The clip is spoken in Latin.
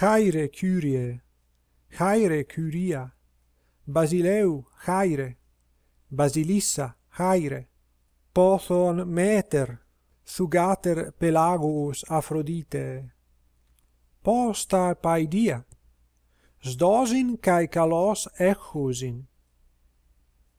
Haire Kyrie, Haire Kyria, Basileu Haire, Basilissa Haire, Pothon Meter, Thugater Pelagus Aphrodite, Posta Paidia, Sdosin cae Kalos Echusin,